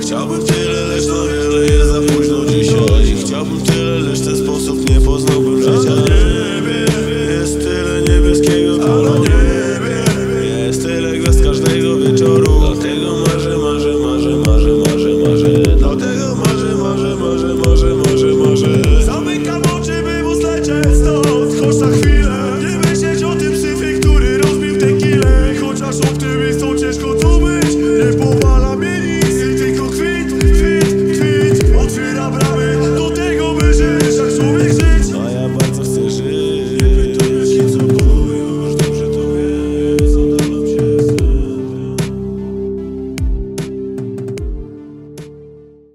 Chciałbym tyle, lecz na wiele jest za późno dzisiaj Chciałbym tyle, lecz ten sposób nie poznałbym życia. Na niebie jest tyle niebieskiego A na niebie jest tyle gwiazd każdego wieczoru. Dlatego marzę, marzę, marzę, marzę, marzę, marzę. Dlatego marzę, marzę, marzę, marzę, marzę, marzę. Zamykam oczy, by móc lecieć stąd. Choć na chwilę.